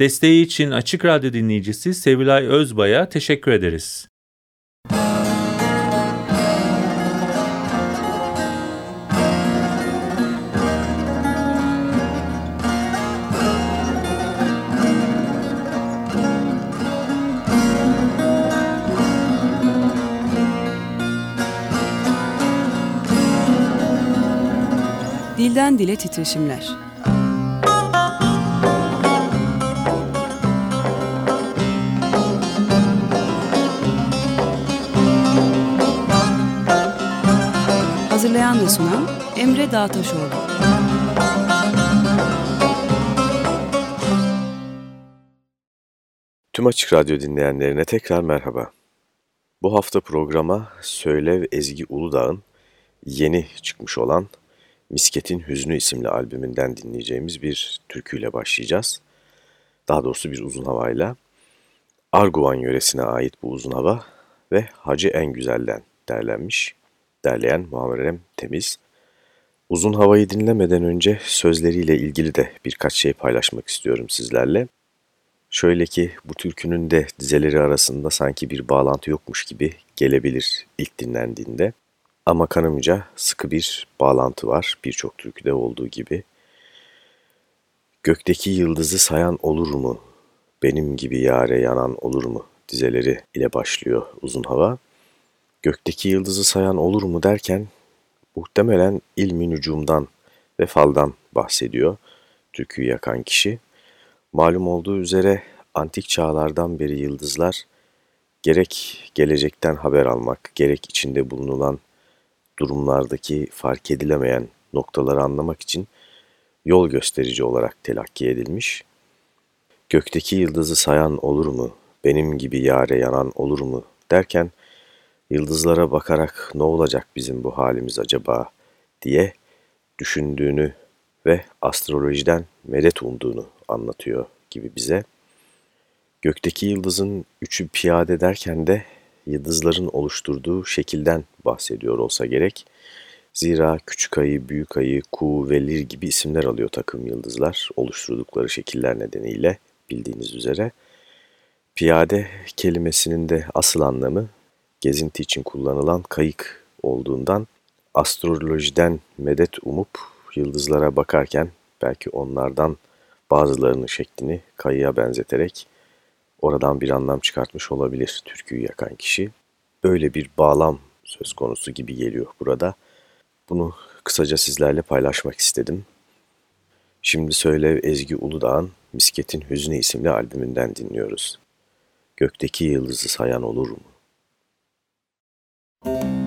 Desteği için Açık Radyo dinleyicisi Sevilay Özbay'a teşekkür ederiz. Dilden Dile Titreşimler Hazırlayan ve sunan Emre Dağtaşoğlu. Tüm Açık Radyo dinleyenlerine tekrar merhaba. Bu hafta programa Söylev Ezgi Uludağ'ın yeni çıkmış olan Misket'in Hüznü isimli albümünden dinleyeceğimiz bir türküyle başlayacağız. Daha doğrusu bir uzun havayla. Arguvan yöresine ait bu uzun hava ve Hacı En Güzel'den derlenmiş derleyen Muammerem Temiz. Uzun havayı dinlemeden önce sözleriyle ilgili de birkaç şey paylaşmak istiyorum sizlerle. Şöyle ki bu türkünün de dizeleri arasında sanki bir bağlantı yokmuş gibi gelebilir ilk dinlendiğinde. Ama kanımca sıkı bir bağlantı var birçok türküde olduğu gibi. Gökteki yıldızı sayan olur mu? Benim gibi yare yanan olur mu? dizeleri ile başlıyor uzun hava gökteki yıldızı sayan olur mu derken muhtemelen ilmi nücumdan ve faldan bahsediyor türküyü yakan kişi. Malum olduğu üzere antik çağlardan beri yıldızlar gerek gelecekten haber almak, gerek içinde bulunulan durumlardaki fark edilemeyen noktaları anlamak için yol gösterici olarak telakki edilmiş. Gökteki yıldızı sayan olur mu, benim gibi yare yanan olur mu derken yıldızlara bakarak ne olacak bizim bu halimiz acaba diye düşündüğünü ve astrolojiden medet umduğunu anlatıyor gibi bize. Gökteki yıldızın üçü piyade derken de yıldızların oluşturduğu şekilden bahsediyor olsa gerek. Zira küçük ayı, büyük ayı, ku ve lir gibi isimler alıyor takım yıldızlar oluşturdukları şekiller nedeniyle bildiğiniz üzere. Piyade kelimesinin de asıl anlamı gezinti için kullanılan kayık olduğundan astrolojiden medet umup yıldızlara bakarken belki onlardan bazılarının şeklini kayığa benzeterek oradan bir anlam çıkartmış olabilir türküyü yakan kişi. Böyle bir bağlam söz konusu gibi geliyor burada. Bunu kısaca sizlerle paylaşmak istedim. Şimdi söyle Ezgi Uludağ'ın Misket'in Hüznü isimli albümünden dinliyoruz. Gökteki yıldızı sayan olur mu? Gökteki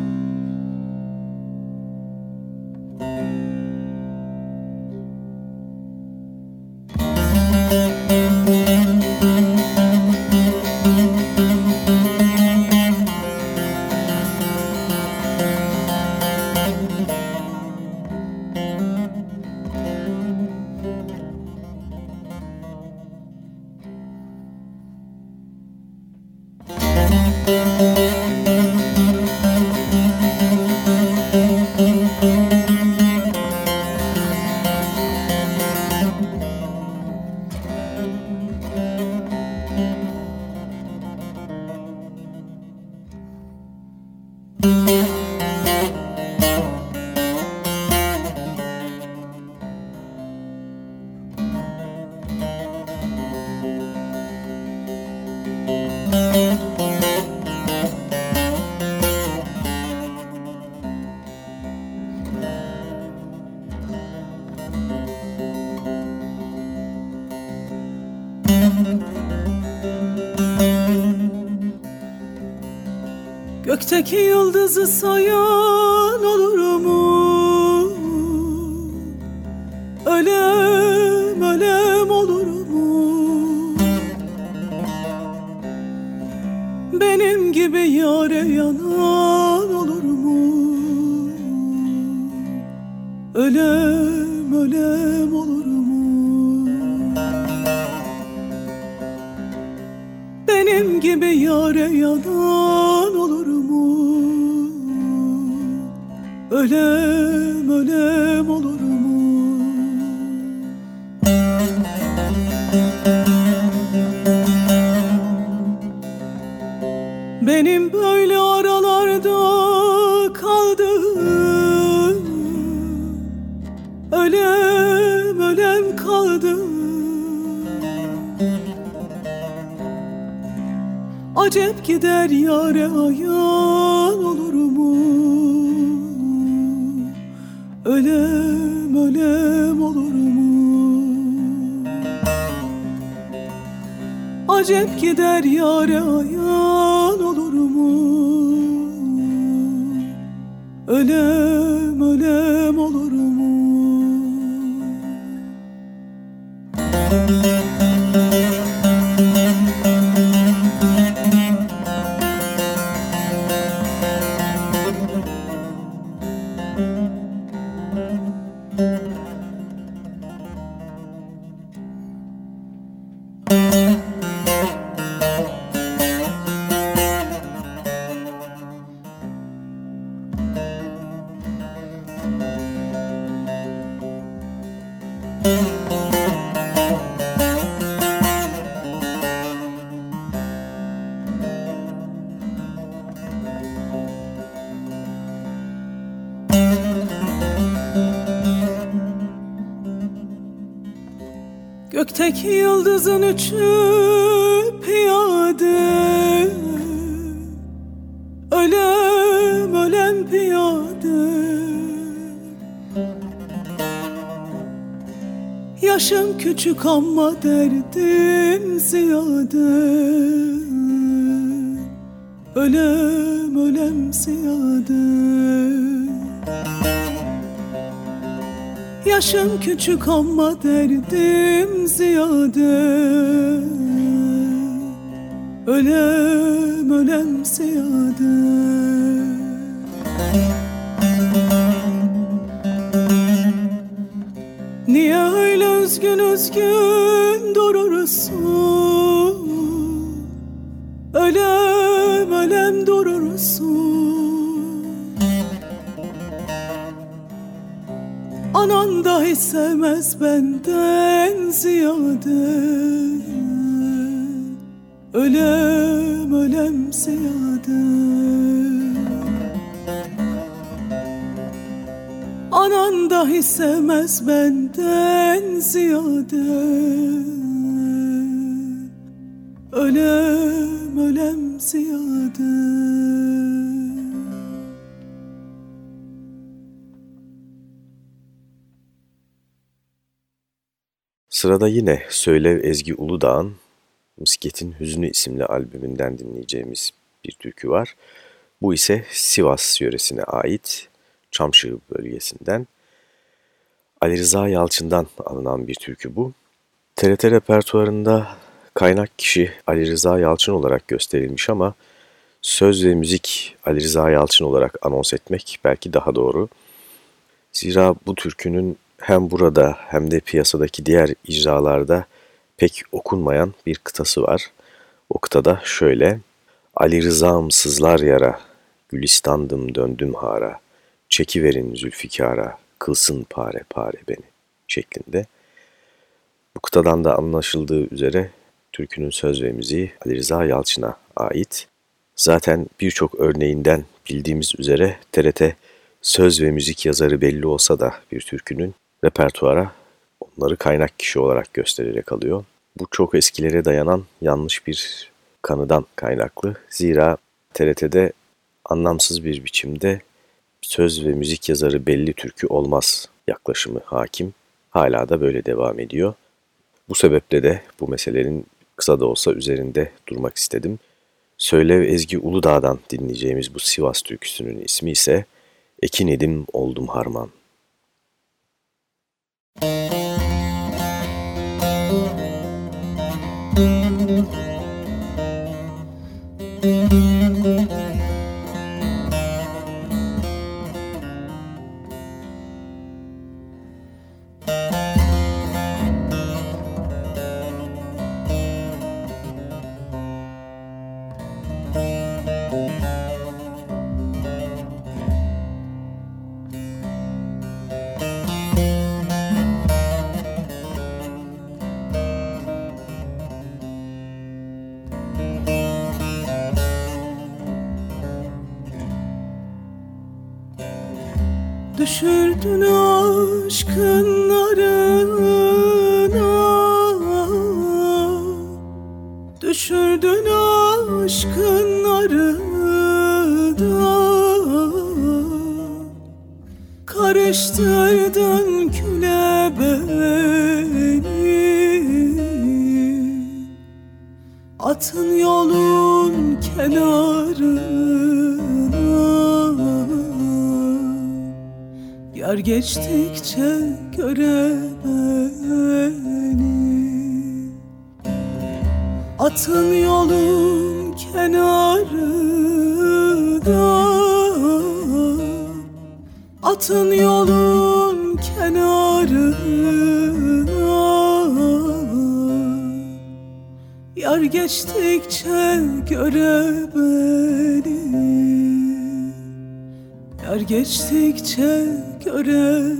yıldızı sayan Ölem ölem olur mu? Acep gider yare ayan olur mu? Ölem ölem olur mu? Yıldızın üçü piyade Ölem ölem piyade Yaşım küçük ama derdim ziyade Ölem ölem ziyade Yaşım küçük ama derdim ziyade Ölem ölem ziyade Niye öyle üzgün üzgün durursun? Ölem ölem durursun Anan dahi sevmez benden ziyade. Ölem ölem ziyade. Anan dahi sevmez benden ziyade. Ölem ölem ziyade Sırada yine Söylev Ezgi Uludağ'ın Misket'in Hüznü isimli albümünden dinleyeceğimiz bir türkü var. Bu ise Sivas yöresine ait Çamşığı bölgesinden. Ali Rıza Yalçın'dan alınan bir türkü bu. TRT repertuarında kaynak kişi Ali Rıza Yalçın olarak gösterilmiş ama söz ve müzik Ali Rıza Yalçın olarak anons etmek belki daha doğru. Zira bu türkünün hem burada hem de piyasadaki diğer icralarda pek okunmayan bir kıtası var. O kıtada şöyle Ali Rıza'm sızlar yara, Gülistandım döndüm hara, çekiverin Zülfikar'a, kılsın pare pare beni şeklinde. Bu kıtadan da anlaşıldığı üzere türkünün söz ve müziği Ali Rıza Yalçın'a ait. Zaten birçok örneğinden bildiğimiz üzere TRT söz ve müzik yazarı belli olsa da bir türkünün repertuara onları kaynak kişi olarak göstererek alıyor. Bu çok eskilere dayanan yanlış bir kanıdan kaynaklı. Zira TRT'de anlamsız bir biçimde söz ve müzik yazarı belli türkü olmaz yaklaşımı hakim. Hala da böyle devam ediyor. Bu sebeple de bu meselelerin kısa da olsa üzerinde durmak istedim. Söylev Ezgi Uludağ'dan dinleyeceğimiz bu Sivas türküsünün ismi ise Ekin edim oldum harman. Düşürdün Atın yolun kenarına. Yar geçtikçe göre Yar geçtikçe göre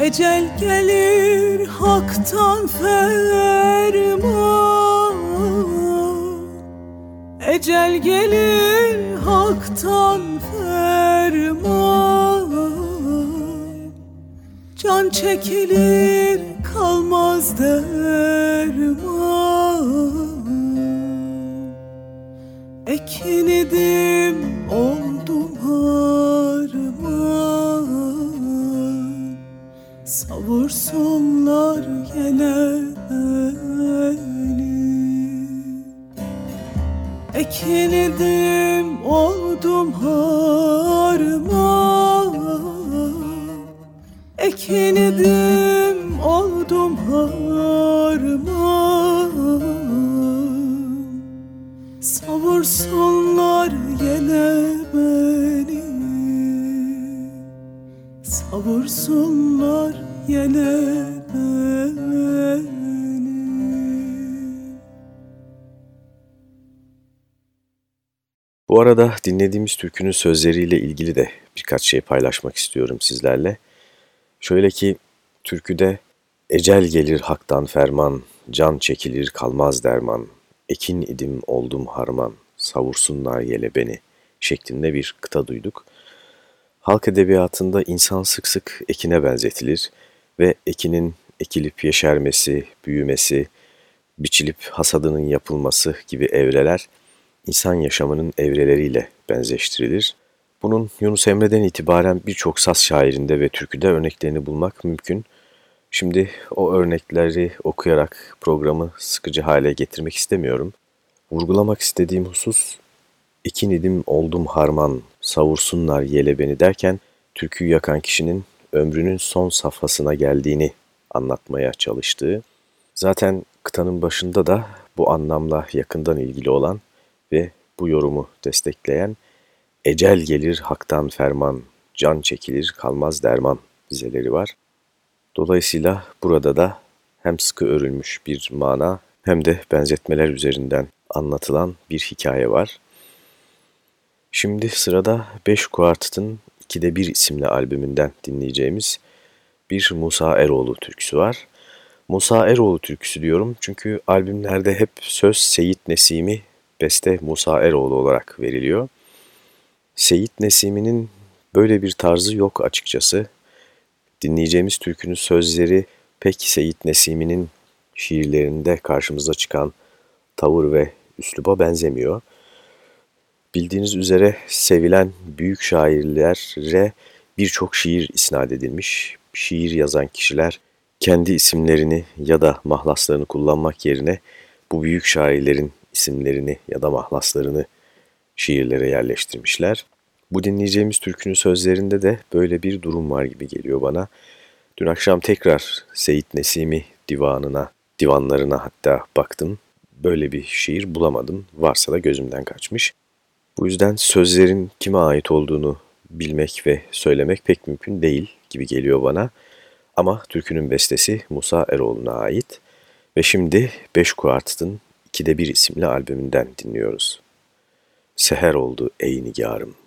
Ecel gelir haktan ferman. Ecel gelir haktan ferman. Can çekilir kalmaz derman. Ekin idim Bu arada dinlediğimiz türkünün sözleriyle ilgili de birkaç şey paylaşmak istiyorum sizlerle. Şöyle ki türküde ecel gelir haktan ferman, can çekilir kalmaz derman, ekin idim oldum harman, savursunlar yele beni şeklinde bir kıta duyduk. Halk edebiyatında insan sık sık ekine benzetilir ve ekinin ekilip yeşermesi, büyümesi, biçilip hasadının yapılması gibi evreler insan yaşamının evreleriyle benzeştirilir. Bunun Yunus Emre'den itibaren birçok saz şairinde ve türküde örneklerini bulmak mümkün. Şimdi o örnekleri okuyarak programı sıkıcı hale getirmek istemiyorum. Vurgulamak istediğim husus, ekin idim oldum harman, savursunlar yele beni derken, türküyü yakan kişinin ömrünün son safhasına geldiğini anlatmaya çalıştığı. Zaten kıtanın başında da bu anlamla yakından ilgili olan bu yorumu destekleyen ecel gelir haktan ferman, can çekilir kalmaz derman dizeleri var. Dolayısıyla burada da hem sıkı örülmüş bir mana hem de benzetmeler üzerinden anlatılan bir hikaye var. Şimdi sırada 5 Kuartet'in 2'de 1 isimli albümünden dinleyeceğimiz bir Musa Eroğlu türküsü var. Musa Eroğlu türküsü diyorum çünkü albümlerde hep söz Seyit Nesimi beste Musa Eroğlu olarak veriliyor. Seyit Nesimi'nin böyle bir tarzı yok açıkçası. Dinleyeceğimiz türkünün sözleri pek Seyit Nesimi'nin şiirlerinde karşımıza çıkan tavır ve üsluba benzemiyor. Bildiğiniz üzere sevilen büyük şairlere birçok şiir isnat edilmiş. Şiir yazan kişiler kendi isimlerini ya da mahlaslarını kullanmak yerine bu büyük şairlerin isimlerini ya da mahlaslarını şiirlere yerleştirmişler. Bu dinleyeceğimiz türkünün sözlerinde de böyle bir durum var gibi geliyor bana. Dün akşam tekrar Seyit Nesimi divanına, divanlarına hatta baktım. Böyle bir şiir bulamadım. Varsa da gözümden kaçmış. Bu yüzden sözlerin kime ait olduğunu bilmek ve söylemek pek mümkün değil gibi geliyor bana. Ama türkünün bestesi Musa Eroğlu'na ait. Ve şimdi Beş Kuart'ın İkide Bir isimli albümünden dinliyoruz. Seher oldu ey nigarım.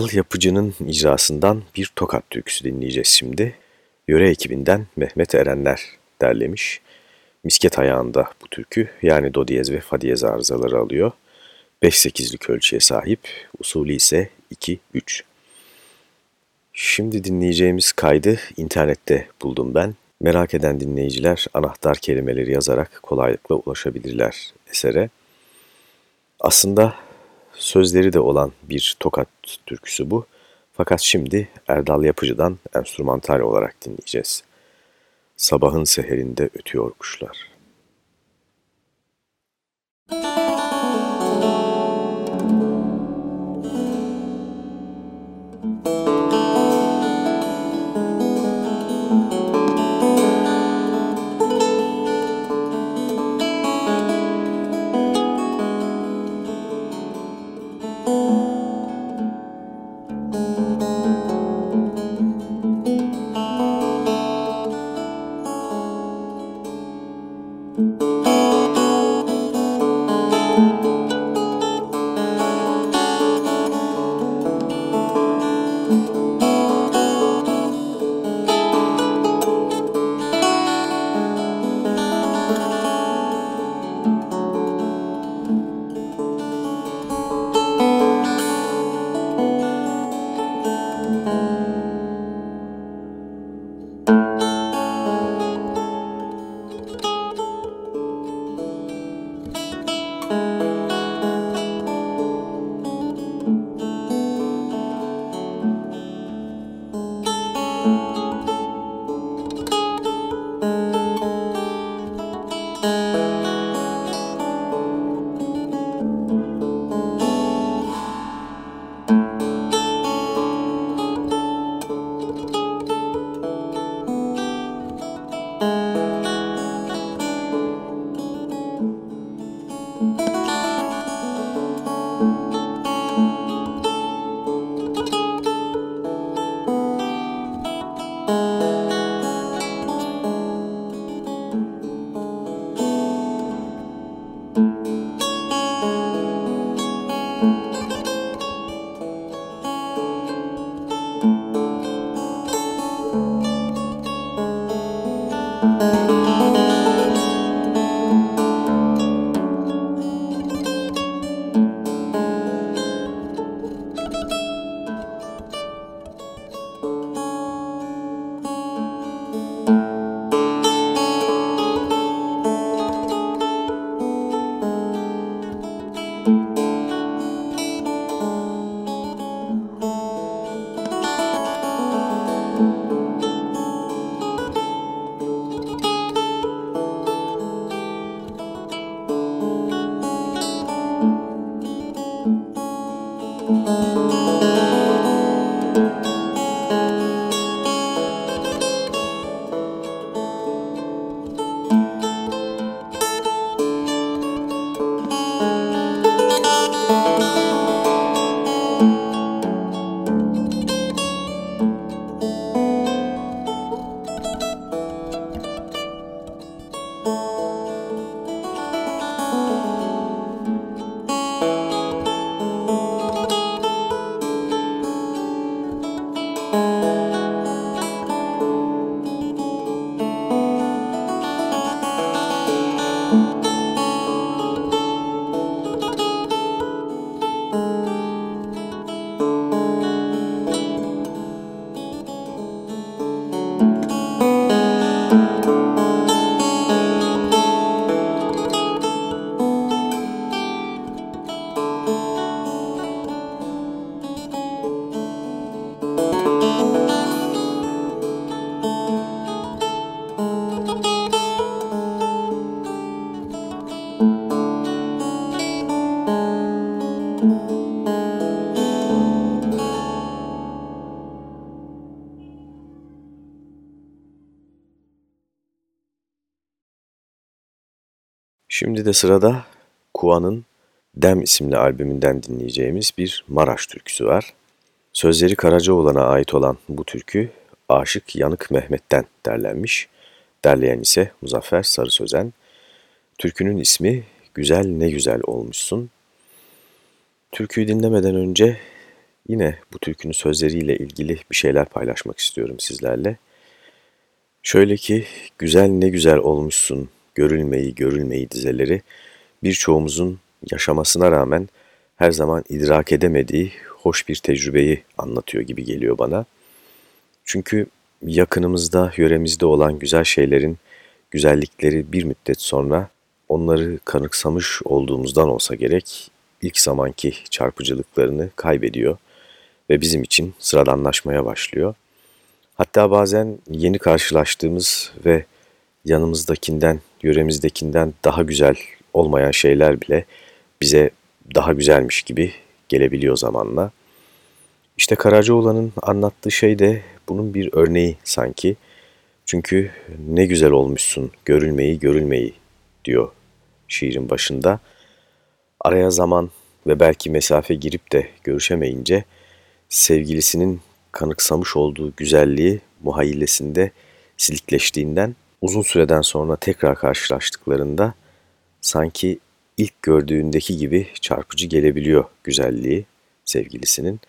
Erdal Yapıcı'nın icrasından bir tokat türküsü dinleyeceğiz şimdi. Yöre ekibinden Mehmet Erenler derlemiş. Misket ayağında bu türkü yani do diyez ve fa diyez arızaları alıyor. 5-8'lik ölçüye sahip, usulü ise 2-3. Şimdi dinleyeceğimiz kaydı internette buldum ben. Merak eden dinleyiciler anahtar kelimeleri yazarak kolaylıkla ulaşabilirler esere. Aslında sözleri de olan bir tokat türküsü bu. Fakat şimdi Erdal Yapıcı'dan enstrümantal olarak dinleyeceğiz. Sabahın seherinde ötüyor kuşlar. Şimdi de sırada Kuan'ın Dem isimli albümünden dinleyeceğimiz bir Maraş türküsü var. Sözleri Karacaoğlan'a ait olan bu türkü Aşık Yanık Mehmet'ten derlenmiş. Derleyen ise Muzaffer Sarı Sözen. Türkünün ismi Güzel Ne Güzel Olmuşsun. Türküyü dinlemeden önce yine bu türkünün sözleriyle ilgili bir şeyler paylaşmak istiyorum sizlerle. Şöyle ki güzel ne güzel olmuşsun görülmeyi görülmeyi dizeleri birçoğumuzun yaşamasına rağmen her zaman idrak edemediği hoş bir tecrübeyi anlatıyor gibi geliyor bana. Çünkü yakınımızda, yöremizde olan güzel şeylerin güzellikleri bir müddet sonra onları kanıksamış olduğumuzdan olsa gerek ilk zamanki çarpıcılıklarını kaybediyor ve bizim için sıradanlaşmaya başlıyor. Hatta bazen yeni karşılaştığımız ve yanımızdakinden, yöremizdekinden daha güzel olmayan şeyler bile bize daha güzelmiş gibi gelebiliyor zamanla. İşte Karacaoğlan'ın anlattığı şey de bunun bir örneği sanki. Çünkü ne güzel olmuşsun görülmeyi görülmeyi diyor şiirin başında. Araya zaman ve belki mesafe girip de görüşemeyince sevgilisinin kanıksamış olduğu güzelliği muhayyilesinde silikleştiğinden uzun süreden sonra tekrar karşılaştıklarında sanki ilk gördüğündeki gibi çarpıcı gelebiliyor güzelliği sevgilisinin.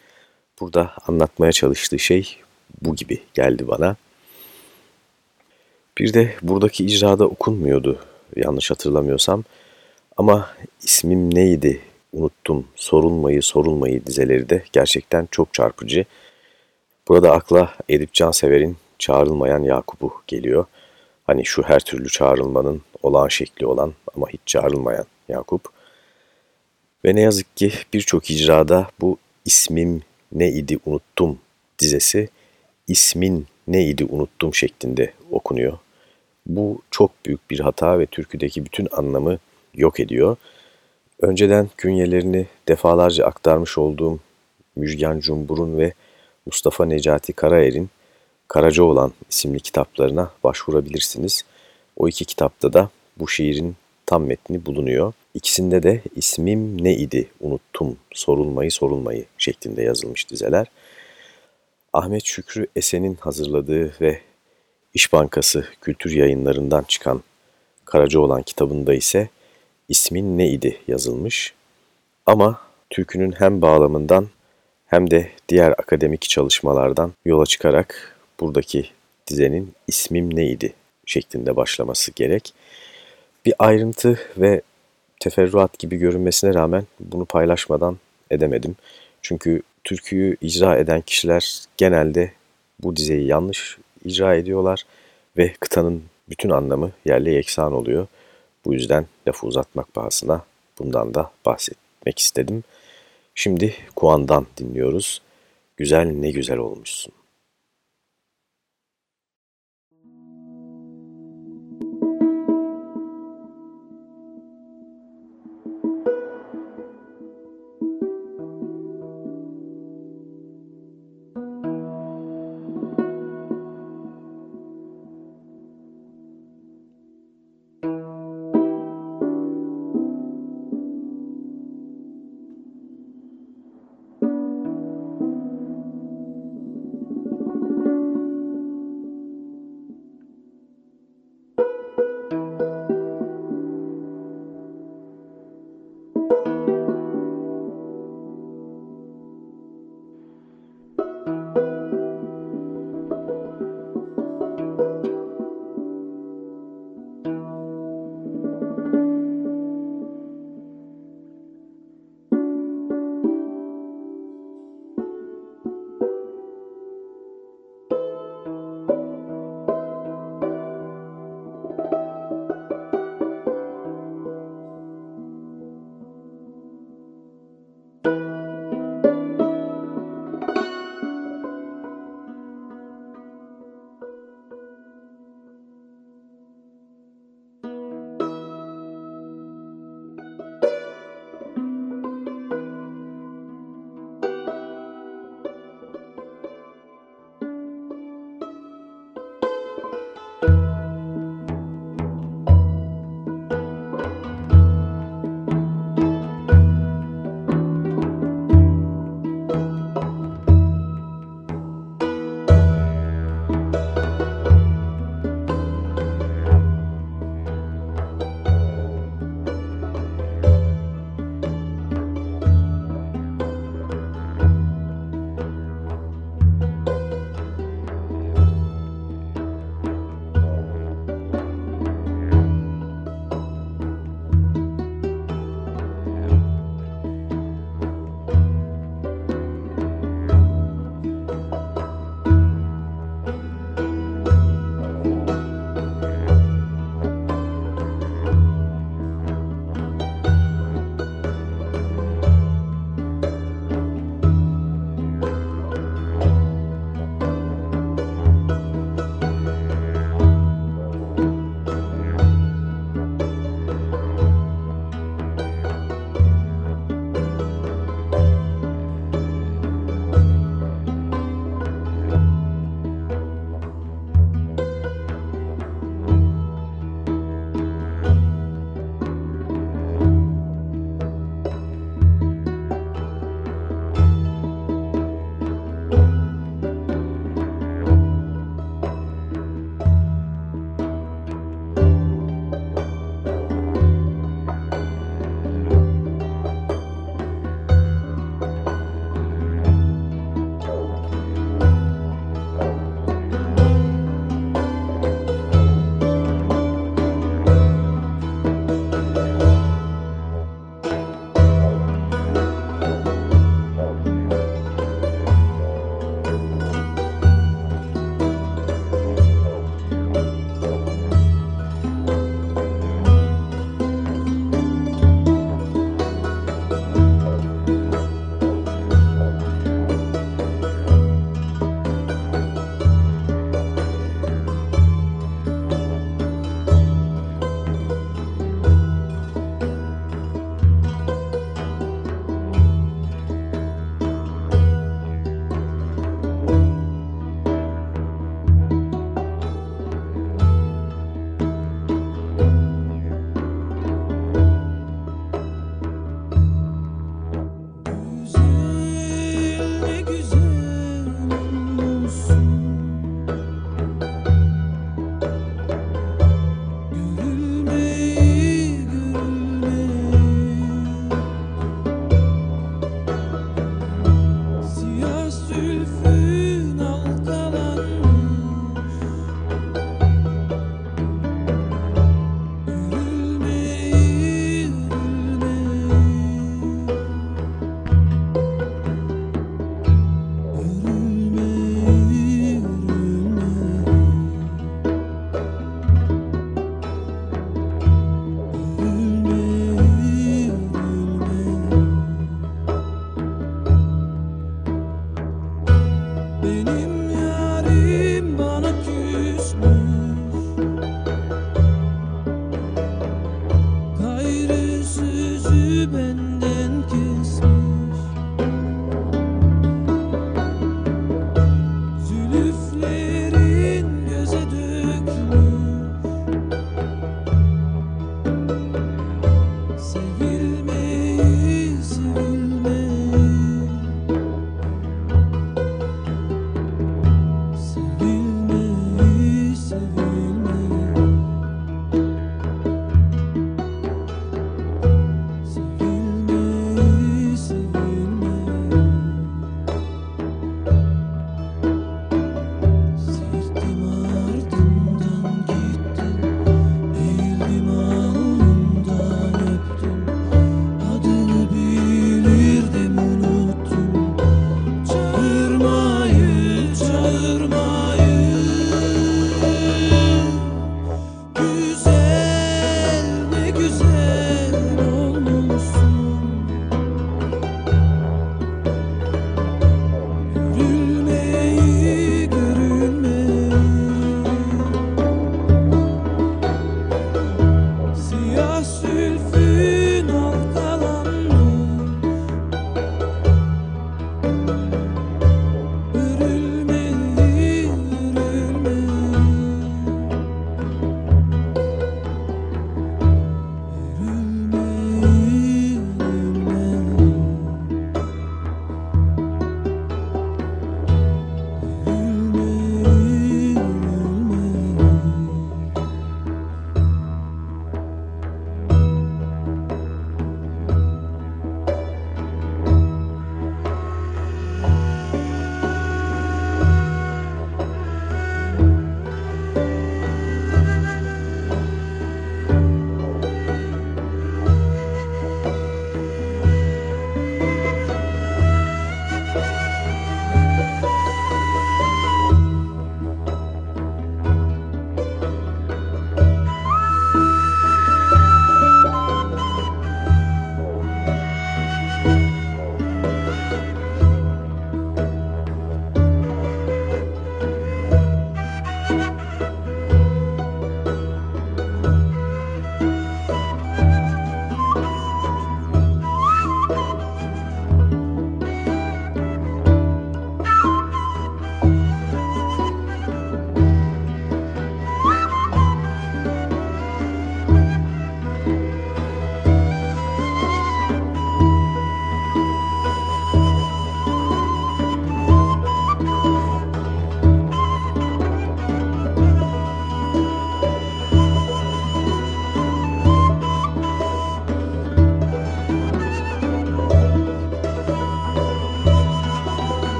Burada anlatmaya çalıştığı şey bu gibi geldi bana. Bir de buradaki icrada okunmuyordu yanlış hatırlamıyorsam. Ama ismim neydi unuttum sorulmayı sorulmayı dizeleri de gerçekten çok çarpıcı. Burada akla Edip Cansever'in Çağrılmayan Yakup'u geliyor. Hani şu her türlü çağrılmanın olağan şekli olan ama hiç çağrılmayan Yakup. Ve ne yazık ki birçok icrada bu ismim ne idi unuttum dizesi ismin ne idi unuttum şeklinde okunuyor. Bu çok büyük bir hata ve türküdeki bütün anlamı yok ediyor. Önceden künyelerini defalarca aktarmış olduğum Müjgan Cumbur'un ve Mustafa Necati Karaer'in Karacaoğlan isimli kitaplarına başvurabilirsiniz. O iki kitapta da bu şiirin tam metni bulunuyor. İkisinde de ismim ne idi unuttum sorulmayı sorulmayı şeklinde yazılmış dizeler. Ahmet Şükrü Esen'in hazırladığı ve İş Bankası kültür yayınlarından çıkan Karacaoğlan kitabında ise ismin ne idi yazılmış. Ama türkünün hem bağlamından hem de diğer akademik çalışmalardan yola çıkarak buradaki dizenin ismim neydi şeklinde başlaması gerek. Bir ayrıntı ve teferruat gibi görünmesine rağmen bunu paylaşmadan edemedim. Çünkü türküyü icra eden kişiler genelde bu dizeyi yanlış icra ediyorlar ve kıtanın bütün anlamı yerle yeksan oluyor. Bu yüzden lafı uzatmak pahasına bundan da bahsetmek istedim. Şimdi Kuan'dan dinliyoruz. Güzel ne güzel olmuşsun.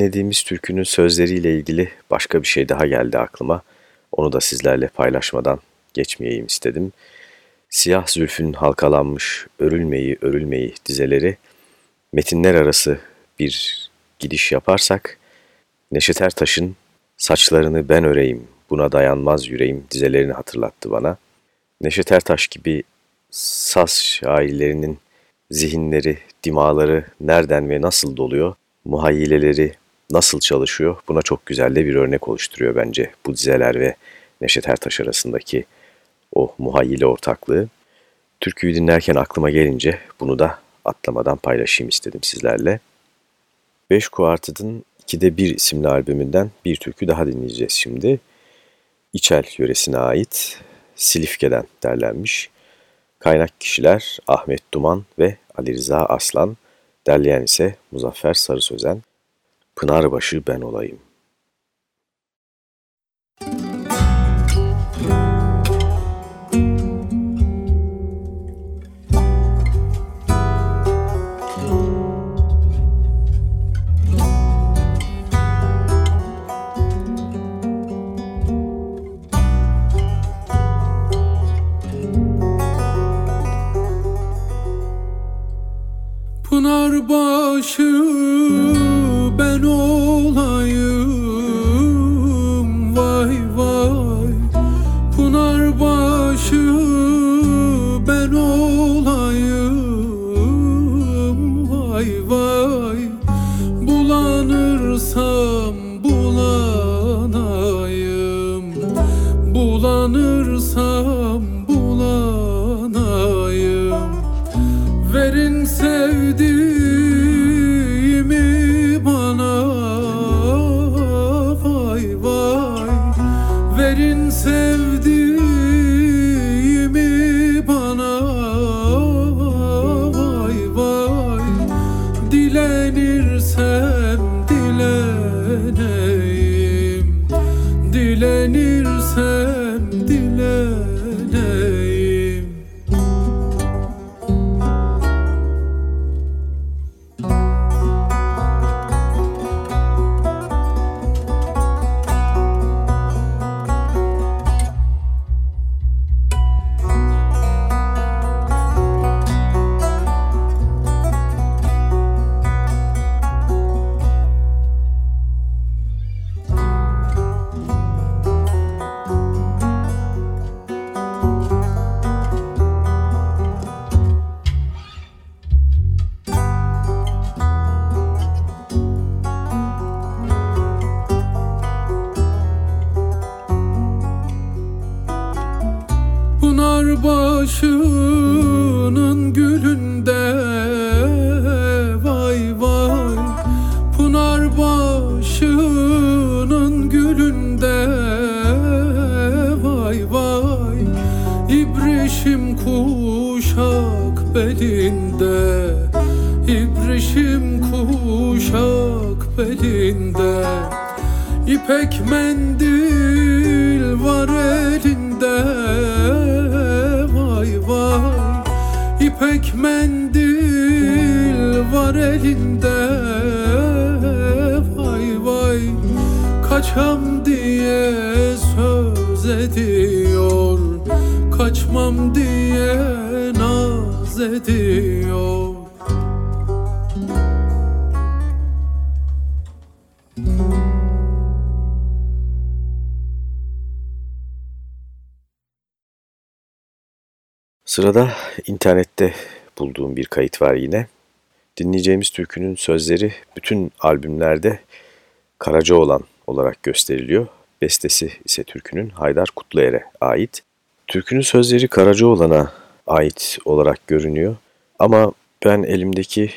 Dinlediğimiz türkünün sözleriyle ilgili başka bir şey daha geldi aklıma. Onu da sizlerle paylaşmadan geçmeyeyim istedim. Siyah zülfün halkalanmış örülmeyi örülmeyi dizeleri metinler arası bir gidiş yaparsak Neşet Ertaş'ın saçlarını ben öreyim buna dayanmaz yüreğim dizelerini hatırlattı bana. Neşet Ertaş gibi saz şairlerinin zihinleri, dimaları nereden ve nasıl doluyor, muhayyileleri nasıl çalışıyor buna çok güzel de bir örnek oluşturuyor bence bu dizeler ve Neşet Ertaş arasındaki o muhayyile ortaklığı. Türküyü dinlerken aklıma gelince bunu da atlamadan paylaşayım istedim sizlerle. Beş Kuartı'nın 2'de 1 isimli albümünden bir türkü daha dinleyeceğiz şimdi. İçel yöresine ait Silifke'den derlenmiş. Kaynak kişiler Ahmet Duman ve Ali Rıza Aslan, derleyen ise Muzaffer Sarı Sözen. Pınarbaşı ben olayım. başı Kaçmam diye naz ediyor Sırada internette bulduğum bir kayıt var yine. Dinleyeceğimiz türkünün sözleri bütün albümlerde Karacaoğlan olarak gösteriliyor. Bestesi ise türkünün Haydar Kutluer'e ait. Türkünün sözleri Karacaoğlan'a ait olarak görünüyor. Ama ben elimdeki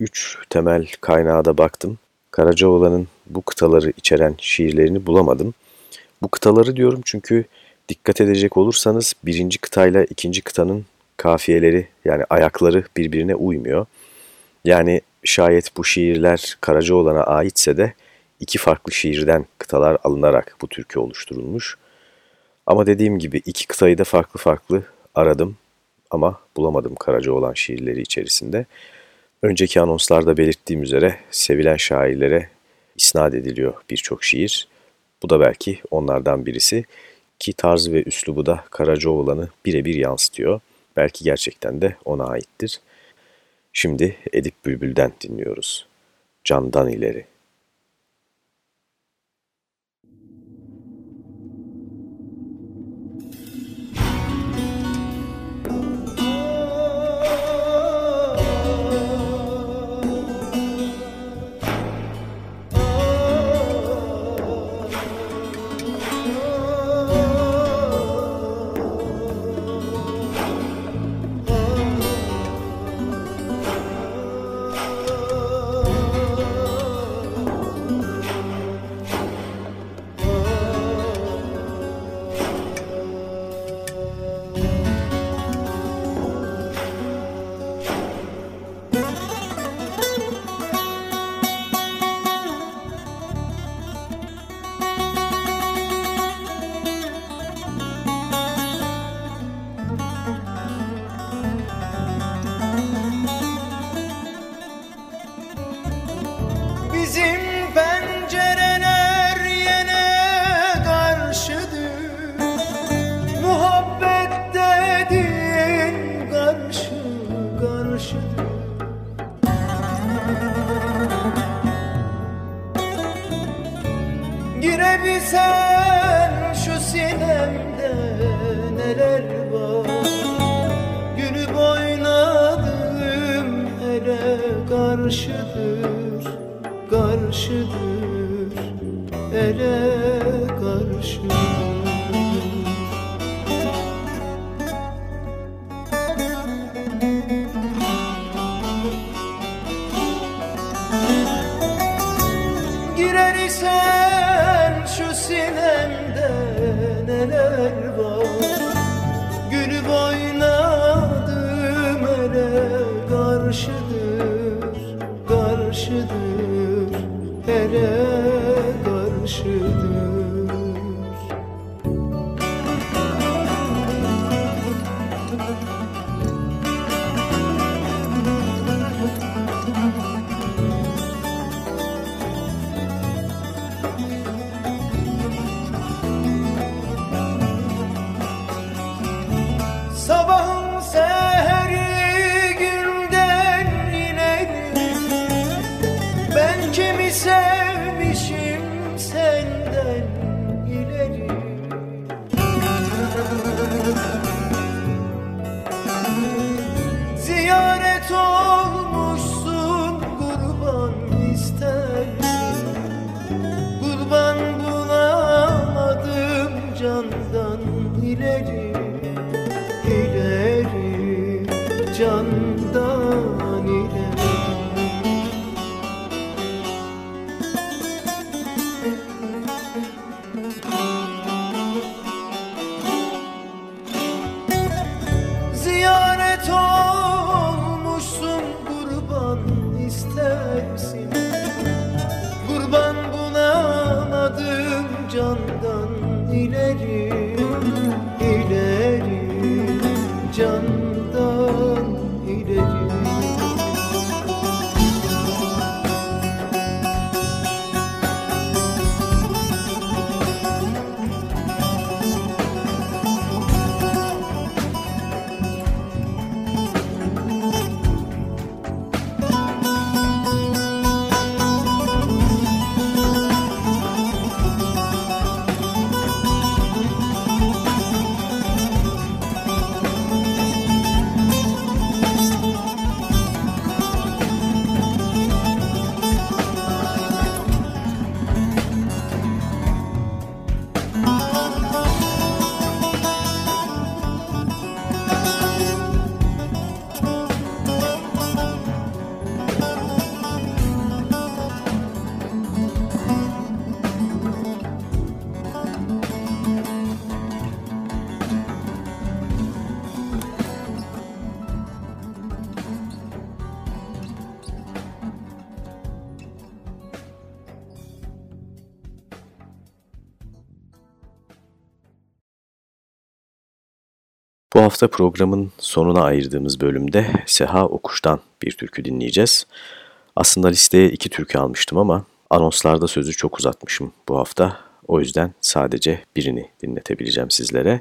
üç temel kaynağa da baktım. Karacaoğlan'ın bu kıtaları içeren şiirlerini bulamadım. Bu kıtaları diyorum çünkü Dikkat edecek olursanız birinci kıtayla ikinci kıtanın kafiyeleri yani ayakları birbirine uymuyor. Yani şayet bu şiirler Karacaoğlan'a aitse de iki farklı şiirden kıtalar alınarak bu türkü oluşturulmuş. Ama dediğim gibi iki kıtayı da farklı farklı aradım ama bulamadım Karacaoğlan şiirleri içerisinde. Önceki anonslarda belirttiğim üzere sevilen şairlere isnat ediliyor birçok şiir. Bu da belki onlardan birisi ki tarzı ve üslubu da Karacaoğlan'ı birebir yansıtıyor. Belki gerçekten de ona aittir. Şimdi Edip Bülbül'den dinliyoruz. Candan ileri Bu hafta programın sonuna ayırdığımız bölümde Seha Okuş'tan bir türkü dinleyeceğiz. Aslında listeye iki türkü almıştım ama anonslarda sözü çok uzatmışım bu hafta. O yüzden sadece birini dinletebileceğim sizlere.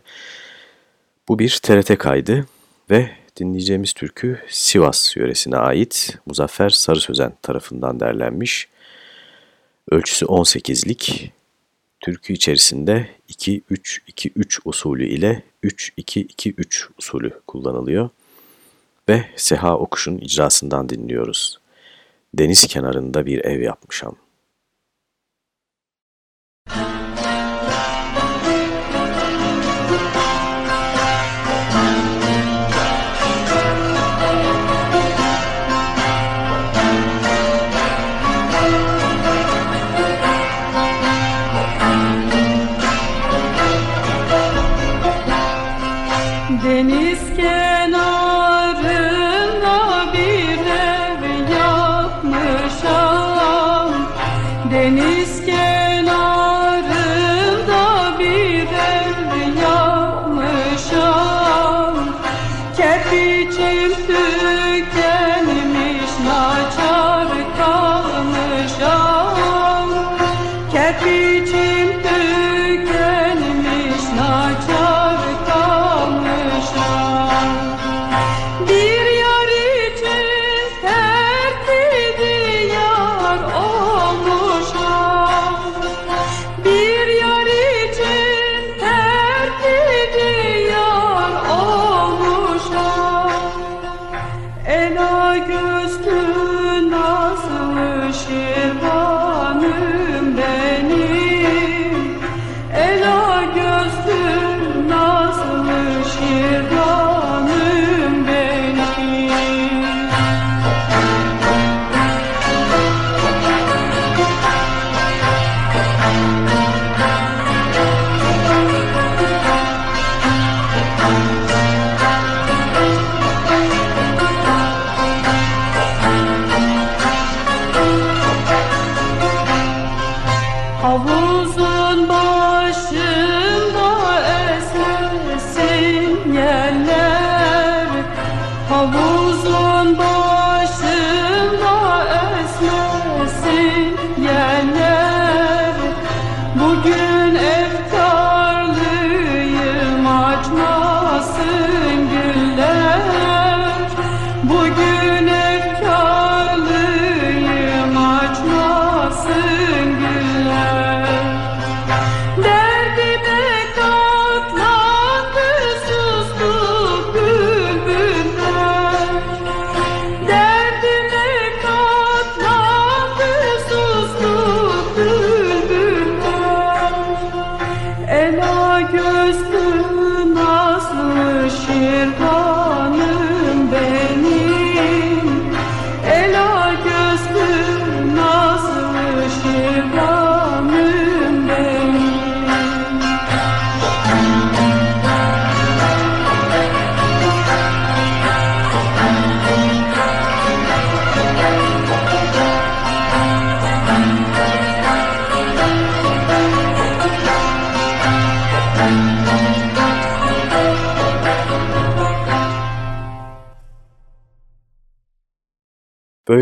Bu bir TRT kaydı ve dinleyeceğimiz türkü Sivas yöresine ait Muzaffer Sarı Sözen tarafından derlenmiş. Ölçüsü 18'lik. Türkü içerisinde 2-3-2-3 usulü ile 3-2-2-3 usulü kullanılıyor. Ve Seha Okuş'un icrasından dinliyoruz. Deniz kenarında bir ev yapmışam.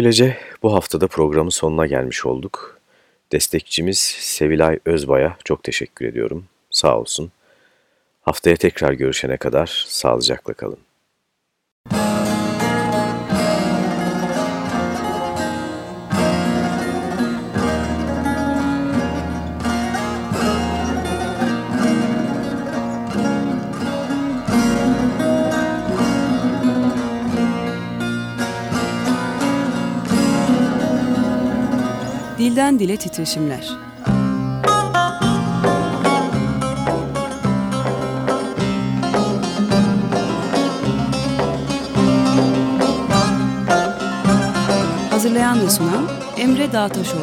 Böylece bu haftada programın sonuna gelmiş olduk. Destekçimiz Sevilay Özbay'a çok teşekkür ediyorum. Sağ olsun. Haftaya tekrar görüşene kadar sağlıcakla kalın. Dilden dile titreşimler. Hazırlayan ve sunan Emre Dağtaşoğlu.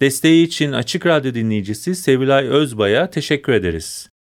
Desteği için Açık Radyo dinleyicisi Sevilay Özbay'a teşekkür ederiz.